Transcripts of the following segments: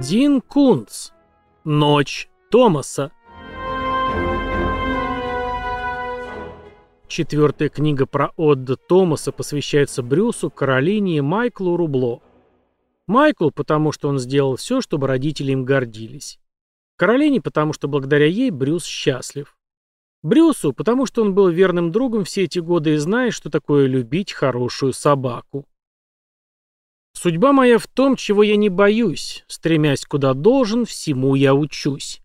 Дин Кунц. Ночь Томаса. Четвертая книга про Отда Томаса посвящается Брюсу, Каролине и Майклу Рубло. Майклу, потому что он сделал все, чтобы родители им гордились. Каролине, потому что благодаря ей Брюс счастлив. Брюсу, потому что он был верным другом все эти годы и знает, что такое любить хорошую собаку. Судьба моя в том, чего я не боюсь, стремясь куда должен, всему я учусь.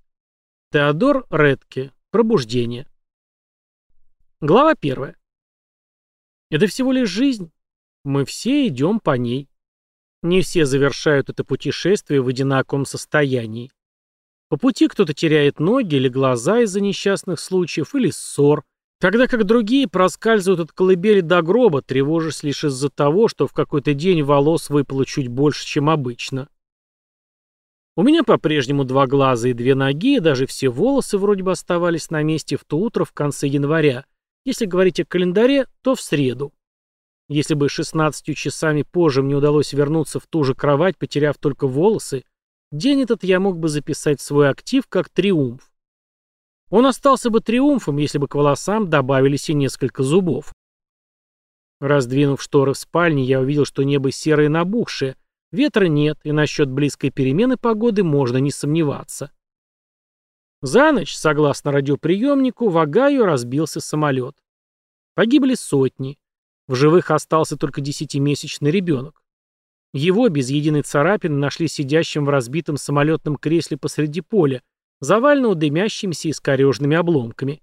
Теодор Редке. Пробуждение. Глава первая. Это всего лишь жизнь. Мы все идем по ней. Не все завершают это путешествие в одинаковом состоянии. По пути кто-то теряет ноги или глаза из-за несчастных случаев или ссор, тогда как другие проскальзывают от колыбели до гроба, тревожась лишь из-за того, что в какой-то день волос выпало чуть больше, чем обычно. У меня по-прежнему два глаза и две ноги, и даже все волосы вроде бы оставались на месте в то утро в конце января. Если говорить о календаре, то в среду. Если бы 16 часами позже мне удалось вернуться в ту же кровать, потеряв только волосы, День этот я мог бы записать в свой актив как триумф. Он остался бы триумфом, если бы к волосам добавились и несколько зубов. Раздвинув шторы в спальне, я увидел, что небо серое набухшее, ветра нет, и насчет близкой перемены погоды можно не сомневаться. За ночь, согласно радиоприемнику, в Огайо разбился самолет. Погибли сотни. В живых остался только десятимесячный ребенок. Его без единой царапины нашли сидящим в разбитом самолетном кресле посреди поля, заваленного дымящимися искорежными обломками.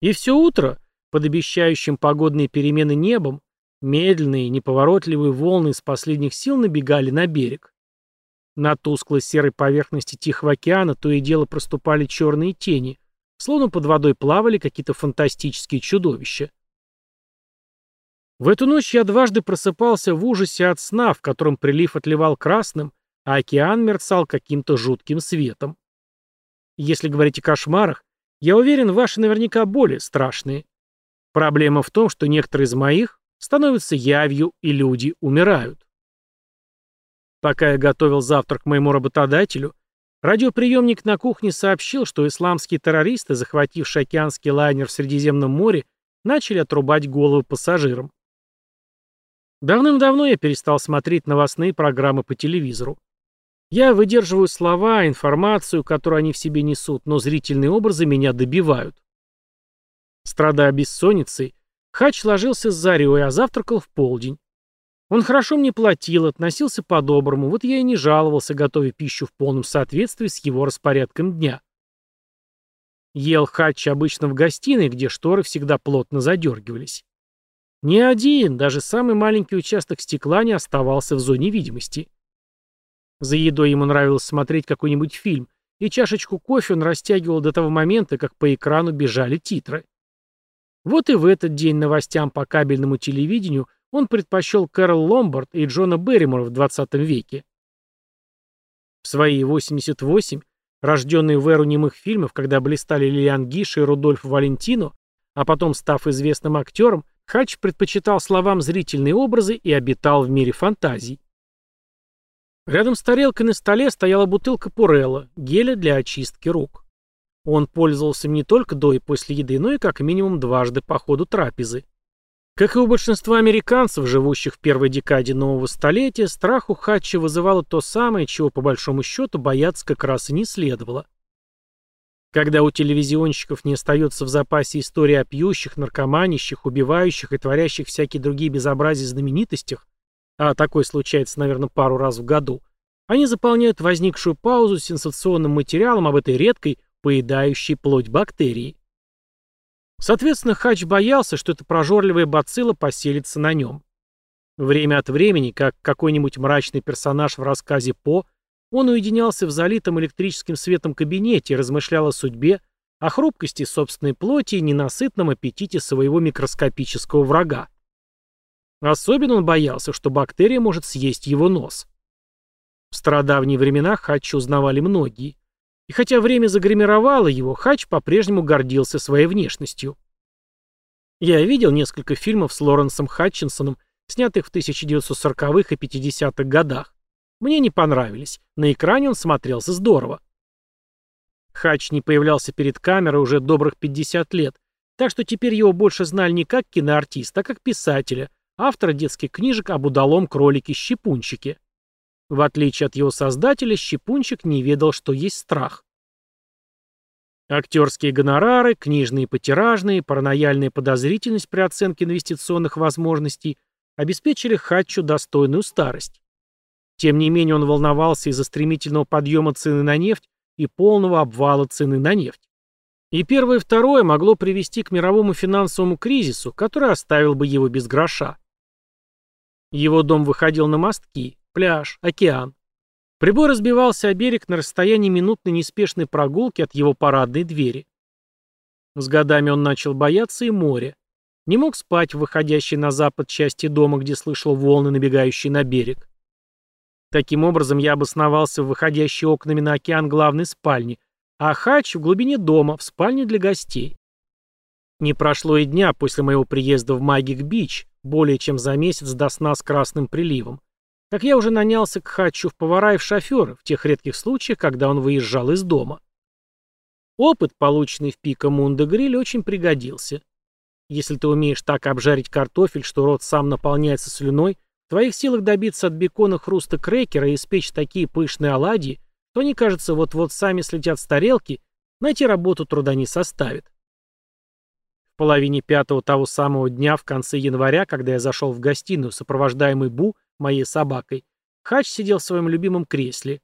И все утро, под обещающим погодные перемены небом, медленные, неповоротливые волны из последних сил набегали на берег. На тусклой серой поверхности Тихого океана то и дело проступали черные тени, словно под водой плавали какие-то фантастические чудовища. В эту ночь я дважды просыпался в ужасе от сна, в котором прилив отливал красным, а океан мерцал каким-то жутким светом. Если говорить о кошмарах, я уверен, ваши наверняка более страшные. Проблема в том, что некоторые из моих становятся явью, и люди умирают. Пока я готовил завтрак моему работодателю, радиоприемник на кухне сообщил, что исламские террористы, захватившие океанский лайнер в Средиземном море, начали отрубать головы пассажирам. Давным-давно я перестал смотреть новостные программы по телевизору. Я выдерживаю слова, информацию, которую они в себе несут, но зрительные образы меня добивают. Страдая бессонницей, Хач ложился с зарей, а завтракал в полдень. Он хорошо мне платил, относился по-доброму, вот я и не жаловался, готовя пищу в полном соответствии с его распорядком дня. Ел Хач обычно в гостиной, где шторы всегда плотно задергивались. Ни один, даже самый маленький участок стекла не оставался в зоне видимости. За едой ему нравилось смотреть какой-нибудь фильм, и чашечку кофе он растягивал до того момента, как по экрану бежали титры. Вот и в этот день новостям по кабельному телевидению он предпочел Кэрол Ломбард и Джона Берримора в 20 веке. В свои 88, рожденные в эру немых фильмов, когда блистали Лилиан Гиш и Рудольф Валентино, а потом, став известным актером, Хач предпочитал словам зрительные образы и обитал в мире фантазий. Рядом с тарелкой на столе стояла бутылка Пурелла, геля для очистки рук. Он пользовался им не только до и после еды, но и как минимум дважды по ходу трапезы. Как и у большинства американцев, живущих в первой декаде нового столетия, страх у Хатча вызывало то самое, чего по большому счету бояться как раз и не следовало. Когда у телевизионщиков не остается в запасе истории о пьющих, наркоманящих, убивающих и творящих всякие другие безобразия знаменитостях, а такое случается, наверное, пару раз в году, они заполняют возникшую паузу сенсационным материалом об этой редкой, поедающей плоть бактерии. Соответственно, Хач боялся, что эта прожорливая бацилла поселится на нем. Время от времени, как какой-нибудь мрачный персонаж в рассказе По, он уединялся в залитом электрическим светом кабинете и размышлял о судьбе, о хрупкости собственной плоти и ненасытном аппетите своего микроскопического врага. Особенно он боялся, что бактерия может съесть его нос. В стародавние времена Хач узнавали многие. И хотя время загримировало его, Хач по-прежнему гордился своей внешностью. Я видел несколько фильмов с Лоренсом Хатчинсоном, снятых в 1940-х и 50-х годах. Мне не понравились. На экране он смотрелся здорово. Хач не появлялся перед камерой уже добрых 50 лет, так что теперь его больше знали не как киноартиста, а как писателя, автора детских книжек об удалом кролике-щепунчике. В отличие от его создателя, Щепунчик не ведал, что есть страх. Актерские гонорары, книжные потиражные, паранояльная подозрительность при оценке инвестиционных возможностей обеспечили Хатчу достойную старость. Тем не менее он волновался из-за стремительного подъема цены на нефть и полного обвала цены на нефть. И первое и второе могло привести к мировому финансовому кризису, который оставил бы его без гроша. Его дом выходил на мостки, пляж, океан. Прибой разбивался о берег на расстоянии минутной неспешной прогулки от его парадной двери. С годами он начал бояться и моря. Не мог спать в выходящей на запад части дома, где слышал волны, набегающие на берег. Таким образом, я обосновался в выходящей окнами на океан главной спальни, а хач в глубине дома, в спальне для гостей. Не прошло и дня после моего приезда в Магик-Бич, более чем за месяц до сна с красным приливом, как я уже нанялся к Хатчу в повара и в шоферы, в тех редких случаях, когда он выезжал из дома. Опыт, полученный в Пика Мунда Гриль, очень пригодился. Если ты умеешь так обжарить картофель, что рот сам наполняется слюной, в твоих силах добиться от бекона хруста крекера и испечь такие пышные оладьи, то они, кажется, вот-вот сами слетят с тарелки, найти работу труда не составит. В половине пятого того самого дня в конце января, когда я зашел в гостиную, сопровождаемый Бу, моей собакой, Хач сидел в своем любимом кресле.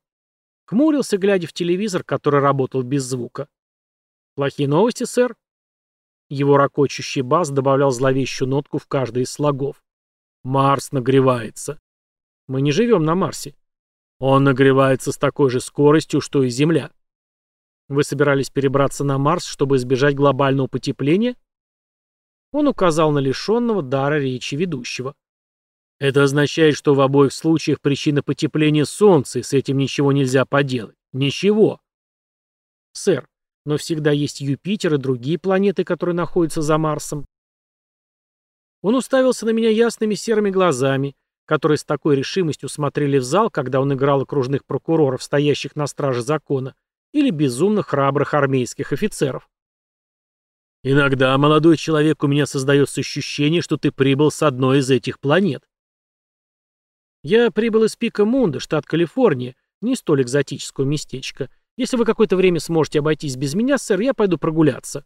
Хмурился, глядя в телевизор, который работал без звука. «Плохие новости, сэр?» Его ракочущий бас добавлял зловещую нотку в каждый из слогов. «Марс нагревается». «Мы не живем на Марсе». «Он нагревается с такой же скоростью, что и Земля». «Вы собирались перебраться на Марс, чтобы избежать глобального потепления?» Он указал на лишенного дара речи ведущего. Это означает, что в обоих случаях причина потепления Солнца, и с этим ничего нельзя поделать. Ничего. Сэр, но всегда есть Юпитер и другие планеты, которые находятся за Марсом. Он уставился на меня ясными серыми глазами, которые с такой решимостью смотрели в зал, когда он играл окружных прокуроров, стоящих на страже закона, или безумно храбрых армейских офицеров. «Иногда, молодой человек, у меня создается ощущение, что ты прибыл с одной из этих планет. Я прибыл из Пика Мунда, штат Калифорния, не столь экзотического местечка. Если вы какое-то время сможете обойтись без меня, сэр, я пойду прогуляться.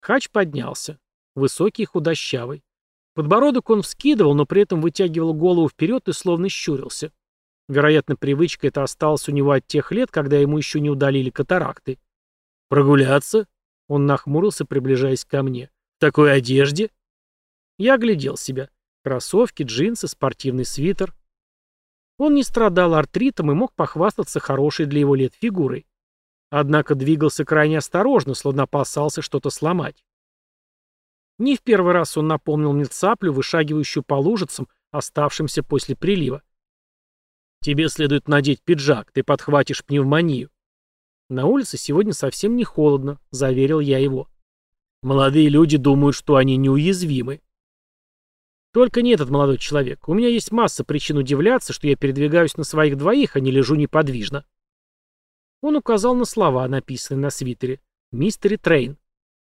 Хач поднялся. Высокий и худощавый. Подбородок он вскидывал, но при этом вытягивал голову вперед и словно щурился. Вероятно, привычка эта осталась у него от тех лет, когда ему еще не удалили катаракты. «Прогуляться?» Он нахмурился, приближаясь ко мне. «В такой одежде?» Я оглядел себя. Кроссовки, джинсы, спортивный свитер. Он не страдал артритом и мог похвастаться хорошей для его лет фигурой. Однако двигался крайне осторожно, словно опасался что-то сломать. Не в первый раз он напомнил мне цаплю, вышагивающую по лужицам, оставшимся после прилива. «Тебе следует надеть пиджак, ты подхватишь пневмонию». «На улице сегодня совсем не холодно», — заверил я его. «Молодые люди думают, что они неуязвимы. Только не этот молодой человек. У меня есть масса причин удивляться, что я передвигаюсь на своих двоих, а не лежу неподвижно. Он указал на слова, написанные на свитере. «Mystery Train».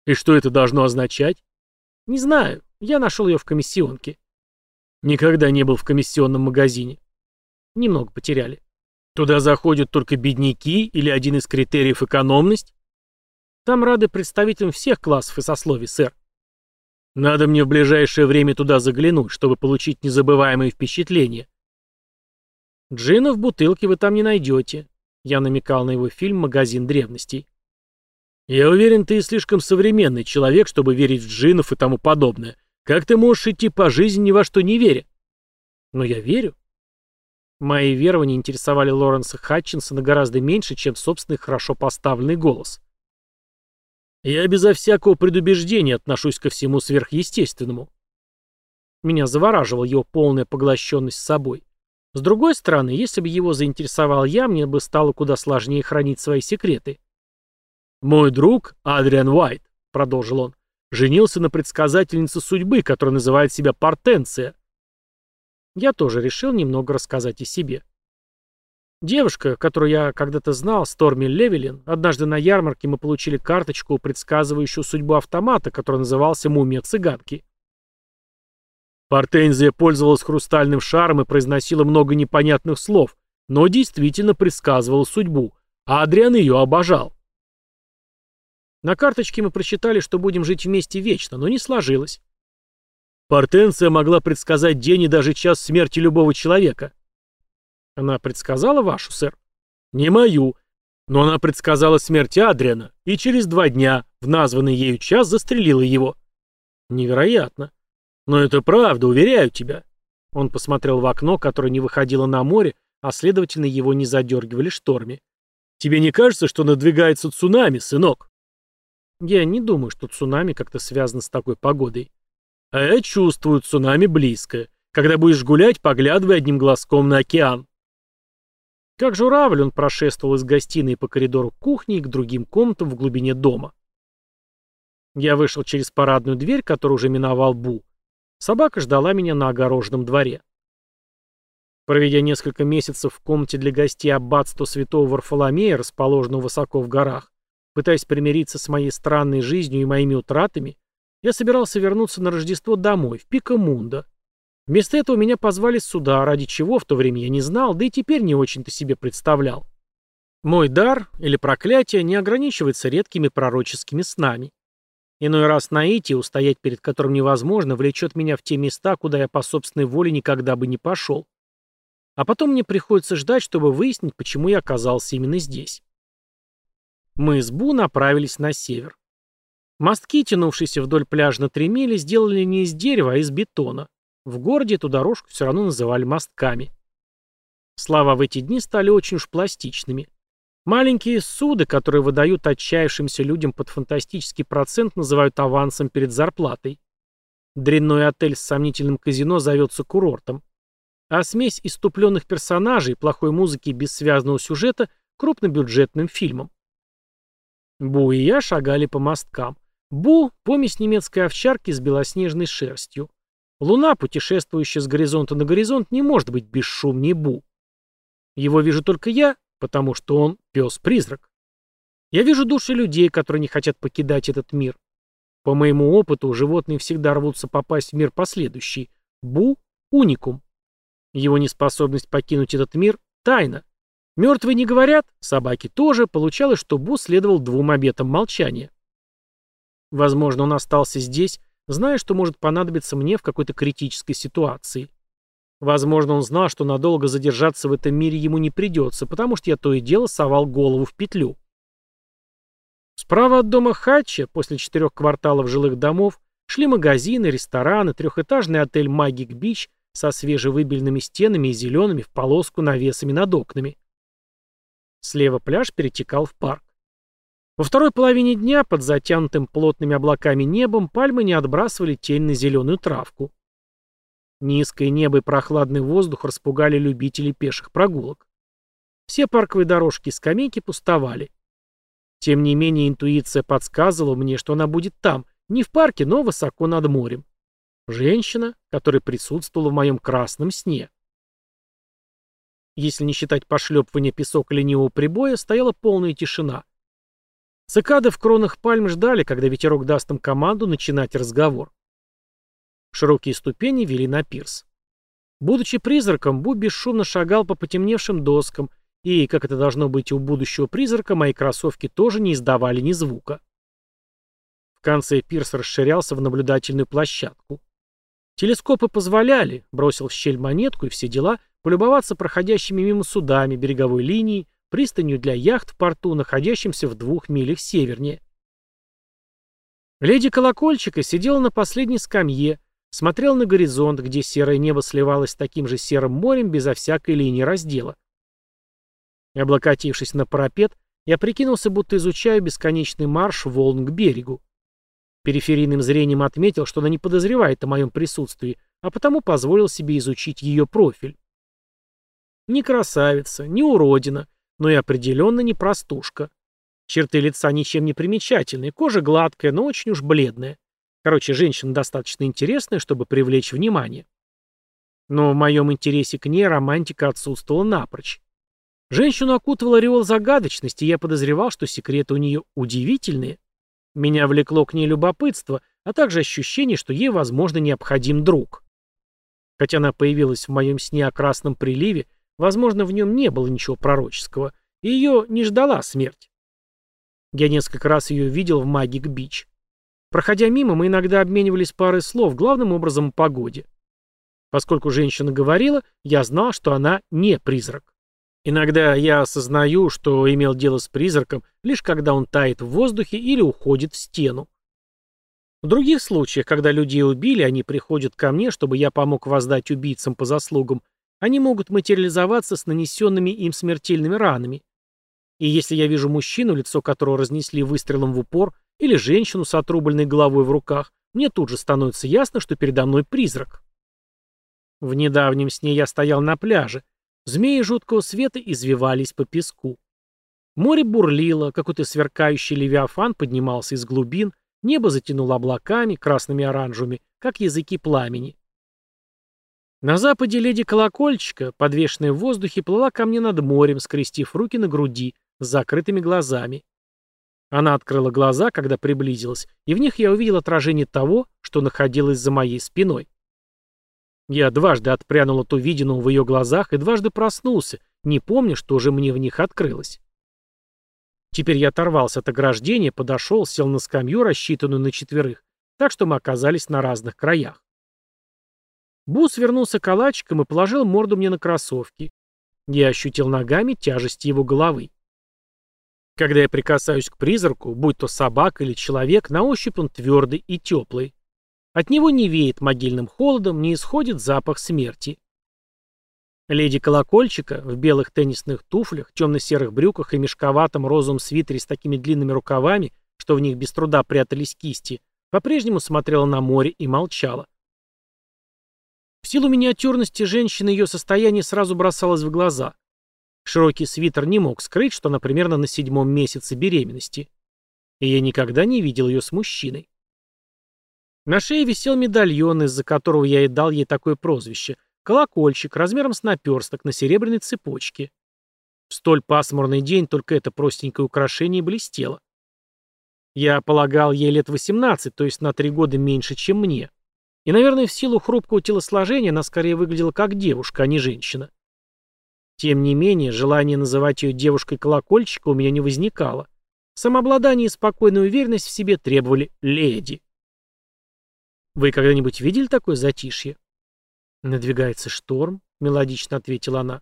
И что это должно означать? Не знаю. Я нашел ее в комиссионке. Никогда не был в комиссионном магазине. Немного потеряли. Туда заходят только бедняки или один из критериев экономность? Там рады представителям всех классов и сословий, сэр. Надо мне в ближайшее время туда заглянуть, чтобы получить незабываемые впечатления. Джина в бутылке вы там не найдете. Я намекал на его фильм «Магазин древностей». Я уверен, ты слишком современный человек, чтобы верить в джинов и тому подобное. Как ты можешь идти по жизни ни во что не веря? Но я верю. Мои верования интересовали Лоренса Хатчинсона гораздо меньше, чем собственный хорошо поставленный голос. Я безо всякого предубеждения отношусь ко всему сверхъестественному. Меня завораживала его полная поглощенность собой. С другой стороны, если бы его заинтересовал я, мне бы стало куда сложнее хранить свои секреты. «Мой друг, Адриан Уайт», — продолжил он, — женился на предсказательнице судьбы, которая называет себя Портенция. Я тоже решил немного рассказать о себе. Девушка, которую я когда-то знал, Сторми Левелин, однажды на ярмарке мы получили карточку, предсказывающую судьбу автомата, который назывался «Мумия цыганки». Портензия пользовалась хрустальным шаром и произносила много непонятных слов, но действительно предсказывала судьбу, а Адриан ее обожал. На карточке мы прочитали, что будем жить вместе вечно, но не сложилось. Портенция могла предсказать день и даже час смерти любого человека. Она предсказала вашу, сэр? Не мою. Но она предсказала смерть Адриана и через два дня в названный ею час застрелила его. Невероятно. Но это правда, уверяю тебя. Он посмотрел в окно, которое не выходило на море, а следовательно его не задергивали шторме. Тебе не кажется, что надвигается цунами, сынок? Я не думаю, что цунами как-то связано с такой погодой. А я чувствую цунами близко. Когда будешь гулять, поглядывай одним глазком на океан. Как журавль он прошествовал из гостиной по коридору кухни и к другим комнатам в глубине дома. Я вышел через парадную дверь, которую уже миновал Бу. Собака ждала меня на огороженном дворе. Проведя несколько месяцев в комнате для гостей аббатства святого Варфоломея, расположенного высоко в горах, пытаясь примириться с моей странной жизнью и моими утратами, я собирался вернуться на Рождество домой, в Пикамунда. Вместо этого меня позвали сюда, ради чего в то время я не знал, да и теперь не очень-то себе представлял. Мой дар или проклятие не ограничивается редкими пророческими снами. Иной раз наитие, устоять перед которым невозможно, влечет меня в те места, куда я по собственной воле никогда бы не пошел. А потом мне приходится ждать, чтобы выяснить, почему я оказался именно здесь. Мы с Бу направились на север. Мостки, тянувшиеся вдоль пляжа на три мили, сделали не из дерева, а из бетона. В городе эту дорожку все равно называли мостками. Слова в эти дни стали очень уж пластичными. Маленькие суды, которые выдают отчаявшимся людям под фантастический процент, называют авансом перед зарплатой. Дрянной отель с сомнительным казино зовется курортом. А смесь иступленных персонажей, плохой музыки и бессвязного сюжета – крупнобюджетным фильмом. Бу и я шагали по мосткам. Бу – помесь немецкой овчарки с белоснежной шерстью. Луна, путешествующая с горизонта на горизонт, не может быть бесшумнее Бу. Его вижу только я, потому что он пес-призрак. Я вижу души людей, которые не хотят покидать этот мир. По моему опыту, животные всегда рвутся попасть в мир последующий. Бу – уникум. Его неспособность покинуть этот мир – тайна. Мертвые не говорят, собаки тоже. Получалось, что Бу следовал двум обетам молчания. Возможно, он остался здесь, зная, что может понадобиться мне в какой-то критической ситуации. Возможно, он знал, что надолго задержаться в этом мире ему не придется, потому что я то и дело совал голову в петлю. Справа от дома Хатча, после четырех кварталов жилых домов, шли магазины, рестораны, трехэтажный отель «Магик Бич» со свежевыбельными стенами и зелеными в полоску навесами над окнами. Слева пляж перетекал в парк. Во второй половине дня под затянутым плотными облаками небом пальмы не отбрасывали тень на зеленую травку. Низкое небо и прохладный воздух распугали любителей пеших прогулок. Все парковые дорожки и скамейки пустовали. Тем не менее, интуиция подсказывала мне, что она будет там, не в парке, но высоко над морем. Женщина, которая присутствовала в моем красном сне. Если не считать пошлепывания песок ленивого прибоя, стояла полная тишина. Цикады в кронах пальм ждали, когда ветерок даст им команду начинать разговор. Широкие ступени вели на пирс. Будучи призраком, Бу бесшумно шагал по потемневшим доскам, и, как это должно быть у будущего призрака, мои кроссовки тоже не издавали ни звука. В конце пирс расширялся в наблюдательную площадку. Телескопы позволяли, бросил в щель монетку и все дела, полюбоваться проходящими мимо судами, береговой линией, пристанью для яхт в порту, находящемся в двух милях севернее. Леди Колокольчика сидела на последней скамье, смотрел на горизонт, где серое небо сливалось с таким же серым морем безо всякой линии раздела. Облокотившись на парапет, я прикинулся, будто изучаю бесконечный марш волн к берегу. Периферийным зрением отметил, что она не подозревает о моем присутствии, а потому позволил себе изучить ее профиль. Ни красавица, ни уродина, но и определенно не простушка. Черты лица ничем не примечательные, кожа гладкая, но очень уж бледная. Короче, женщина достаточно интересная, чтобы привлечь внимание. Но в моем интересе к ней романтика отсутствовала напрочь. Женщину окутывал ореол загадочности, и я подозревал, что секреты у нее удивительные. Меня влекло к ней любопытство, а также ощущение, что ей, возможно, необходим друг. Хотя она появилась в моем сне о красном приливе, возможно, в нем не было ничего пророческого, и ее не ждала смерть. Я несколько раз ее видел в Магик Бич. Проходя мимо, мы иногда обменивались парой слов, главным образом о погоде. Поскольку женщина говорила, я знал, что она не призрак. Иногда я осознаю, что имел дело с призраком, лишь когда он тает в воздухе или уходит в стену. В других случаях, когда людей убили, они приходят ко мне, чтобы я помог воздать убийцам по заслугам, они могут материализоваться с нанесенными им смертельными ранами. И если я вижу мужчину, лицо которого разнесли выстрелом в упор, или женщину с отрубленной головой в руках, мне тут же становится ясно, что передо мной призрак. В недавнем сне я стоял на пляже. Змеи жуткого света извивались по песку. Море бурлило, какой-то сверкающий левиафан поднимался из глубин, небо затянуло облаками, красными и оранжевыми, как языки пламени. На западе леди Колокольчика, подвешенная в воздухе, плыла ко мне над морем, скрестив руки на груди, с закрытыми глазами. Она открыла глаза, когда приблизилась, и в них я увидел отражение того, что находилось за моей спиной. Я дважды отпрянул от увиденного в ее глазах и дважды проснулся, не помня, что уже мне в них открылось. Теперь я оторвался от ограждения, подошел, сел на скамью, рассчитанную на четверых, так что мы оказались на разных краях. Бус вернулся калачиком и положил морду мне на кроссовки. Я ощутил ногами тяжесть его головы. Когда я прикасаюсь к призраку, будь то собака или человек, на ощупь он твердый и теплый. От него не веет могильным холодом, не исходит запах смерти. Леди Колокольчика в белых теннисных туфлях, темно-серых брюках и мешковатом розовом свитере с такими длинными рукавами, что в них без труда прятались кисти, по-прежнему смотрела на море и молчала. В силу миниатюрности женщины ее состояние сразу бросалось в глаза. Широкий свитер не мог скрыть, что она примерно на седьмом месяце беременности. И я никогда не видел ее с мужчиной. На шее висел медальон, из-за которого я и дал ей такое прозвище. Колокольчик, размером с наперсток, на серебряной цепочке. В столь пасмурный день только это простенькое украшение блестело. Я полагал ей лет 18, то есть на три года меньше, чем мне. И, наверное, в силу хрупкого телосложения она скорее выглядела как девушка, а не женщина. Тем не менее, желание называть ее девушкой колокольчика у меня не возникало. Самообладание и спокойная уверенность в себе требовали леди. «Вы когда-нибудь видели такое затишье?» «Надвигается шторм», — мелодично ответила она.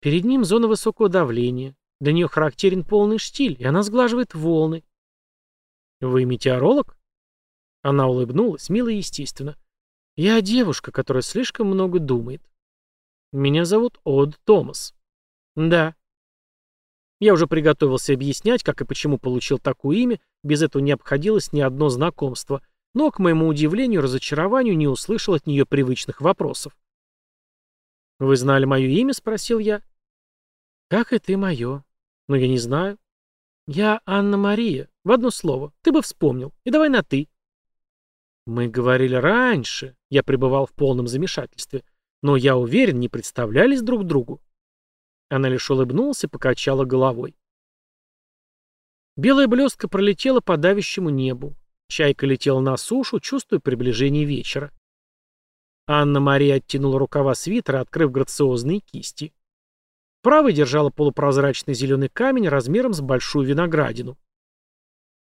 «Перед ним зона высокого давления. Для нее характерен полный штиль, и она сглаживает волны». «Вы метеоролог?» Она улыбнулась, мило и естественно. «Я девушка, которая слишком много думает. Меня зовут Од Томас. Да. Я уже приготовился объяснять, как и почему получил такое имя, без этого не обходилось ни одно знакомство, но, к моему удивлению разочарованию, не услышал от нее привычных вопросов. «Вы знали мое имя?» — спросил я. «Как и мое? Но я не знаю. Я Анна-Мария. В одно слово. Ты бы вспомнил. И давай на «ты». Мы говорили раньше. Я пребывал в полном замешательстве. Но я уверен, не представлялись друг другу. Она лишь улыбнулась и покачала головой. Белая блестка пролетела по давящему небу. Чайка летела на сушу, чувствуя приближение вечера. Анна-Мария оттянула рукава свитера, открыв грациозные кисти. Правой держала полупрозрачный зеленый камень размером с большую виноградину.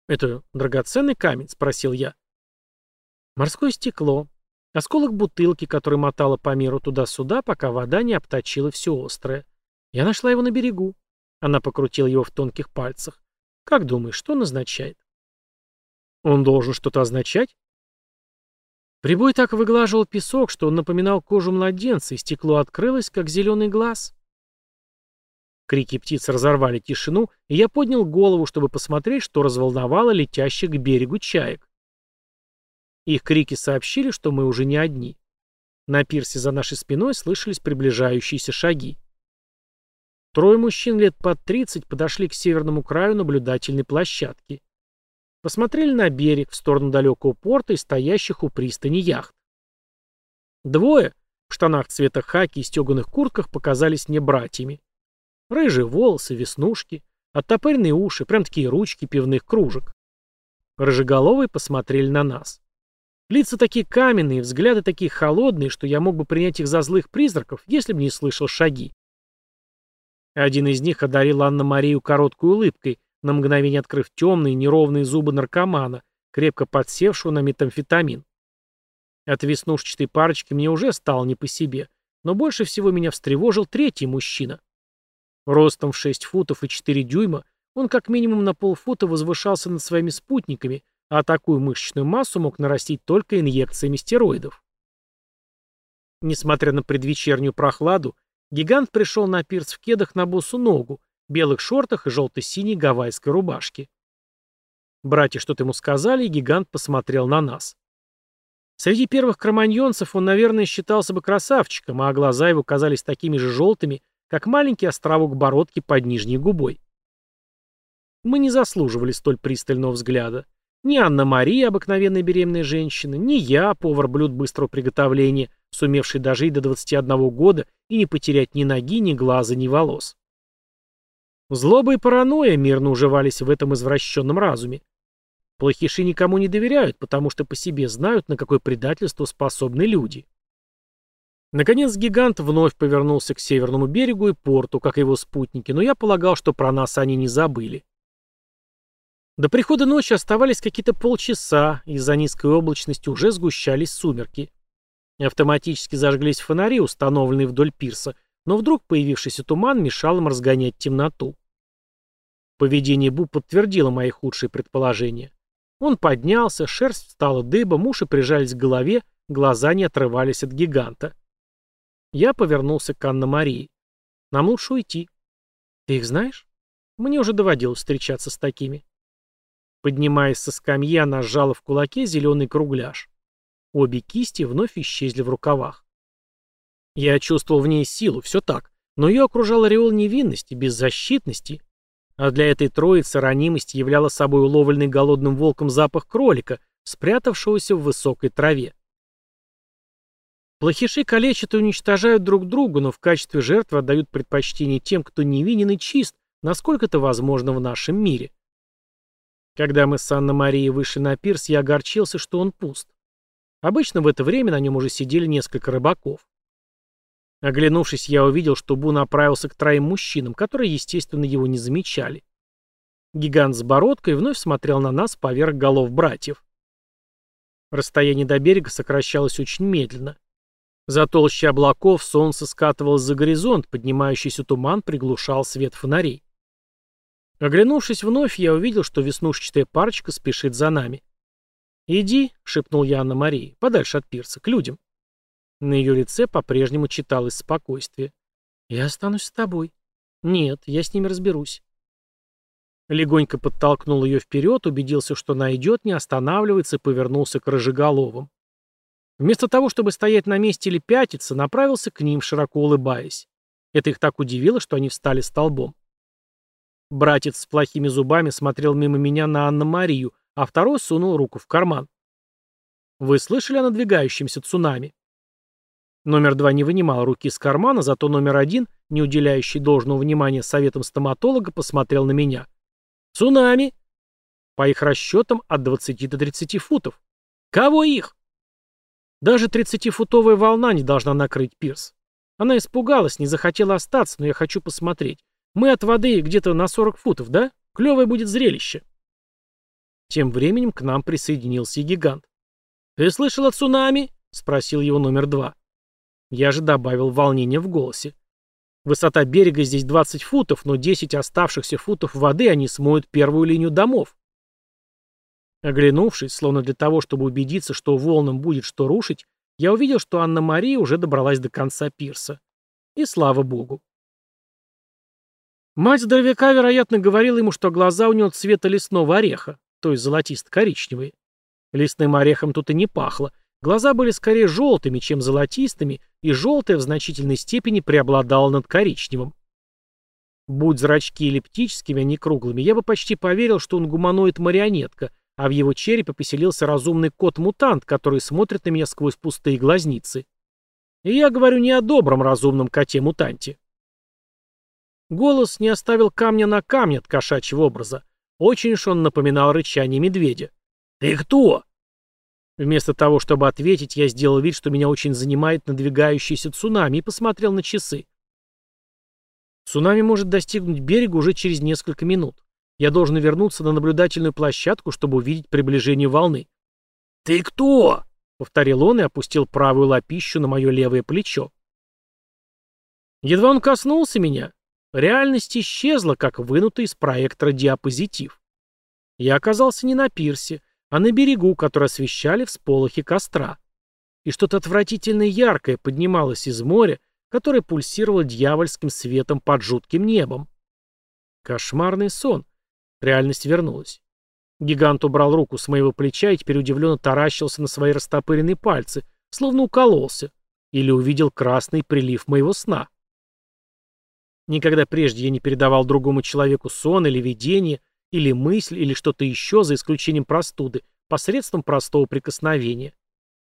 «Это драгоценный камень?» — спросил я. «Морское стекло. Осколок бутылки, который мотала по миру туда-сюда, пока вода не обточила все острое. Я нашла его на берегу. Она покрутила его в тонких пальцах. Как думаешь, что он означает? Он должен что-то означать? Прибой так выглаживал песок, что он напоминал кожу младенца, и стекло открылось, как зеленый глаз. Крики птиц разорвали тишину, и я поднял голову, чтобы посмотреть, что разволновало летящих к берегу чаек. Их крики сообщили, что мы уже не одни. На пирсе за нашей спиной слышались приближающиеся шаги. Трое мужчин лет под 30 подошли к северному краю наблюдательной площадки. Посмотрели на берег, в сторону далекого порта и стоящих у пристани яхт. Двое, в штанах цвета хаки и стеганых куртках, показались мне братьями. Рыжие волосы, веснушки, оттопыренные уши, прям такие ручки пивных кружек. Рыжеголовые посмотрели на нас. Лица такие каменные, взгляды такие холодные, что я мог бы принять их за злых призраков, если бы не слышал шаги. Один из них одарил Анна-Марию короткой улыбкой, на мгновение открыв темные неровные зубы наркомана, крепко подсевшего на метамфетамин. От веснушчатой парочки мне уже стало не по себе, но больше всего меня встревожил третий мужчина. Ростом в 6 футов и 4 дюйма он как минимум на полфута возвышался над своими спутниками, а такую мышечную массу мог нарастить только инъекциями стероидов. Несмотря на предвечернюю прохладу, гигант пришел на пирс в кедах на босу ногу, белых шортах и желто-синей гавайской рубашке. Братья что-то ему сказали, и гигант посмотрел на нас. Среди первых кроманьонцев он, наверное, считался бы красавчиком, а глаза его казались такими же желтыми, как маленький островок бородки под нижней губой. Мы не заслуживали столь пристального взгляда. Ни Анна-Мария, обыкновенная беременная женщина, ни я, повар блюд быстрого приготовления, сумевший дожить до 21 года и не потерять ни ноги, ни глаза, ни волос. Злоба и паранойя мирно уживались в этом извращенном разуме. Плохиши никому не доверяют, потому что по себе знают, на какое предательство способны люди. Наконец гигант вновь повернулся к северному берегу и порту, как его спутники, но я полагал, что про нас они не забыли. До прихода ночи оставались какие-то полчаса, из-за низкой облачности уже сгущались сумерки. Автоматически зажглись фонари, установленные вдоль пирса, но вдруг появившийся туман мешал им разгонять темноту. Поведение Бу подтвердило мои худшие предположения. Он поднялся, шерсть стала дыбом, уши прижались к голове, глаза не отрывались от гиганта. Я повернулся к Анна-Марии. Нам лучше уйти. Ты их знаешь? Мне уже доводилось встречаться с такими. Поднимаясь со скамьи, она сжала в кулаке зеленый кругляш. Обе кисти вновь исчезли в рукавах. Я чувствовал в ней силу, все так, но ее окружал ореол невинности, беззащитности. А для этой троицы ранимость являла собой уловленный голодным волком запах кролика, спрятавшегося в высокой траве. Плохиши калечат и уничтожают друг друга, но в качестве жертвы отдают предпочтение тем, кто невинен и чист, насколько это возможно в нашем мире. Когда мы с Анной-Марией вышли на пирс, я огорчился, что он пуст. Обычно в это время на нем уже сидели несколько рыбаков. Оглянувшись, я увидел, что Бу направился к троим мужчинам, которые, естественно, его не замечали. Гигант с бородкой вновь смотрел на нас поверх голов братьев. Расстояние до берега сокращалось очень медленно. За толщей облаков солнце скатывалось за горизонт, поднимающийся туман приглушал свет фонарей. Оглянувшись вновь, я увидел, что веснушчатая парочка спешит за нами. «Иди», — шепнул я Анна Марии, — «подальше от пирса, к людям». На ее лице по-прежнему читалось спокойствие. «Я останусь с тобой». «Нет, я с ними разберусь». Легонько подтолкнул ее вперед, убедился, что она идет, не останавливается, и повернулся к Рыжеголовым. Вместо того, чтобы стоять на месте или пятиться, направился к ним, широко улыбаясь. Это их так удивило, что они встали столбом. Братец с плохими зубами смотрел мимо меня на Анну-Марию, а второй сунул руку в карман. «Вы слышали о надвигающемся цунами?» Номер два не вынимал руки из кармана, зато номер один, не уделяющий должного внимания советам стоматолога, посмотрел на меня. «Цунами!» По их расчетам, от 20 до 30 футов. «Кого их?» Даже 30-футовая волна не должна накрыть пирс. Она испугалась, не захотела остаться, но я хочу посмотреть. Мы от воды где-то на 40 футов, да? Клевое будет зрелище. Тем временем к нам присоединился гигант. «Ты слышал о цунами?» — спросил его номер два. Я же добавил волнение в голосе. Высота берега здесь 20 футов, но 10 оставшихся футов воды они смоют первую линию домов. Оглянувшись, словно для того, чтобы убедиться, что волнам будет что рушить, я увидел, что Анна-Мария уже добралась до конца пирса. И слава богу. Мать здоровяка, вероятно, говорила ему, что глаза у него цвета лесного ореха, то есть золотисто-коричневые. Лесным орехом тут и не пахло. Глаза были скорее желтыми, чем золотистыми, и желтое в значительной степени преобладало над коричневым. Будь зрачки эллиптическими, а не круглыми, я бы почти поверил, что он гуманоид-марионетка — а в его черепе поселился разумный кот-мутант, который смотрит на меня сквозь пустые глазницы. И я говорю не о добром разумном коте-мутанте. Голос не оставил камня на камне от кошачьего образа. Очень уж он напоминал рычание медведя. «Ты кто?» Вместо того, чтобы ответить, я сделал вид, что меня очень занимает надвигающийся цунами, и посмотрел на часы. Цунами может достигнуть берега уже через несколько минут. Я должен вернуться на наблюдательную площадку, чтобы увидеть приближение волны. «Ты кто?» — повторил он и опустил правую лапищу на мое левое плечо. Едва он коснулся меня, реальность исчезла, как вынутый из проектора диапозитив. Я оказался не на пирсе, а на берегу, который освещали всполохи костра. И что-то отвратительно яркое поднималось из моря, которое пульсировало дьявольским светом под жутким небом. Кошмарный сон. Реальность вернулась. Гигант убрал руку с моего плеча и теперь удивленно таращился на свои растопыренные пальцы, словно укололся, или увидел красный прилив моего сна. Никогда прежде я не передавал другому человеку сон или видение, или мысль, или что-то еще, за исключением простуды, посредством простого прикосновения.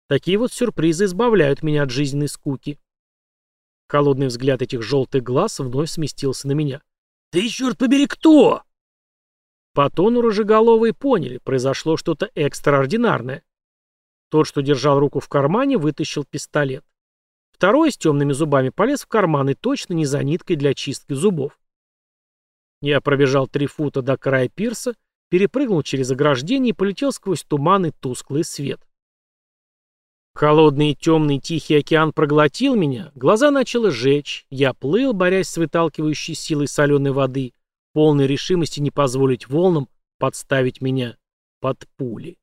Такие вот сюрпризы избавляют меня от жизненной скуки. Холодный взгляд этих желтых глаз вновь сместился на меня. «Ты, черт побери, кто?» По тону рыжеголовые поняли, произошло что-то экстраординарное. Тот, что держал руку в кармане, вытащил пистолет. Второй с темными зубами полез в карман и точно не за ниткой для чистки зубов. Я пробежал три фута до края пирса, перепрыгнул через ограждение и полетел сквозь туман и тусклый свет. Холодный и темный тихий океан проглотил меня, глаза начало жечь, я плыл, борясь с выталкивающей силой соленой воды, полной решимости не позволить волнам подставить меня под пули.